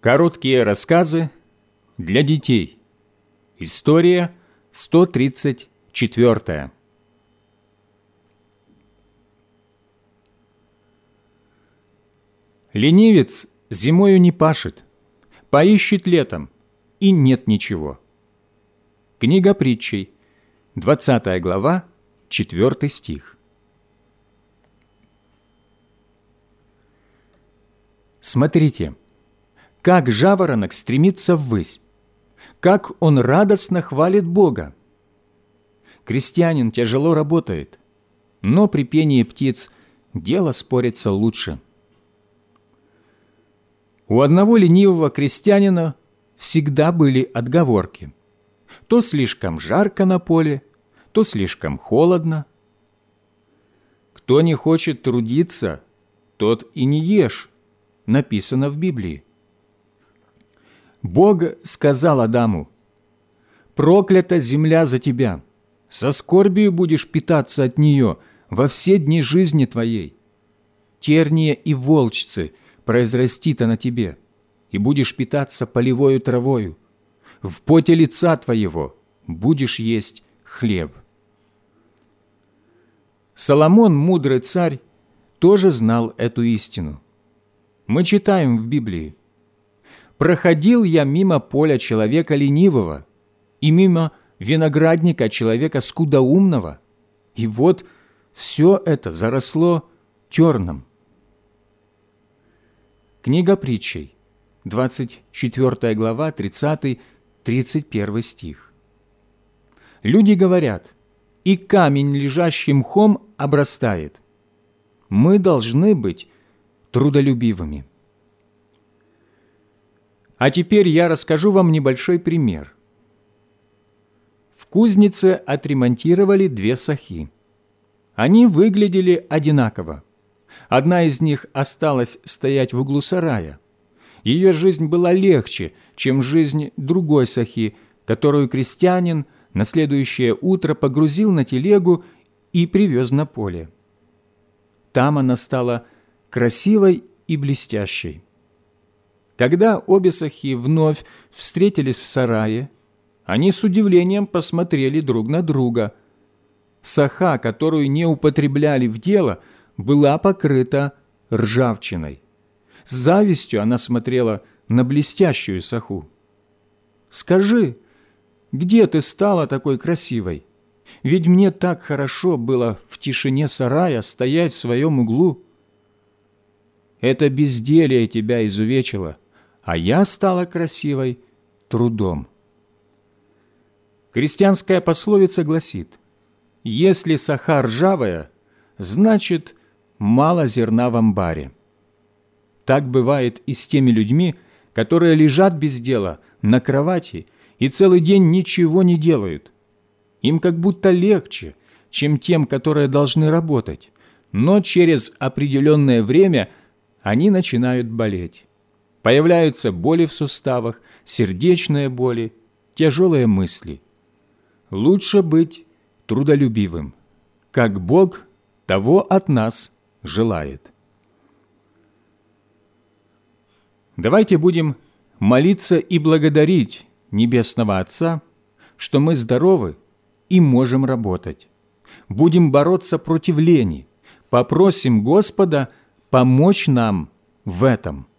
Короткие рассказы для детей. История 134. Ленивец зимою не пашет, поищет летом, и нет ничего. Книга притчей, 20 глава, 4 стих. Смотрите, как жаворонок стремится ввысь, как он радостно хвалит Бога. Крестьянин тяжело работает, но при пении птиц дело спорится лучше. У одного ленивого крестьянина всегда были отговорки. То слишком жарко на поле, то слишком холодно. Кто не хочет трудиться, тот и не ешь, написано в Библии. Бог сказал Адаму, «Проклята земля за тебя, со скорбию будешь питаться от нее во все дни жизни твоей. Терния и волчцы произрастит на тебе, и будешь питаться полевою травою. В поте лица твоего будешь есть хлеб». Соломон, мудрый царь, тоже знал эту истину. Мы читаем в Библии, проходил я мимо поля человека ленивого и мимо виноградника человека скудоумного, и вот все это заросло терном. Книга притчей, 24 глава, 30-31 стих. Люди говорят, и камень, лежащий мхом, обрастает. Мы должны быть трудолюбивыми. А теперь я расскажу вам небольшой пример. В кузнице отремонтировали две сахи. Они выглядели одинаково. Одна из них осталась стоять в углу сарая. Ее жизнь была легче, чем жизнь другой сахи, которую крестьянин на следующее утро погрузил на телегу и привез на поле. Там она стала красивой и блестящей. Когда обе сахи вновь встретились в сарае, они с удивлением посмотрели друг на друга. Саха, которую не употребляли в дело, была покрыта ржавчиной. С завистью она смотрела на блестящую саху. «Скажи, где ты стала такой красивой? Ведь мне так хорошо было в тишине сарая стоять в своем углу». «Это безделие тебя изувечило», а я стала красивой трудом. Крестьянская пословица гласит, «Если саха ржавая, значит, мало зерна в амбаре». Так бывает и с теми людьми, которые лежат без дела на кровати и целый день ничего не делают. Им как будто легче, чем тем, которые должны работать, но через определенное время они начинают болеть. Появляются боли в суставах, сердечные боли, тяжелые мысли. Лучше быть трудолюбивым, как Бог того от нас желает. Давайте будем молиться и благодарить Небесного Отца, что мы здоровы и можем работать. Будем бороться против лени, попросим Господа помочь нам в этом –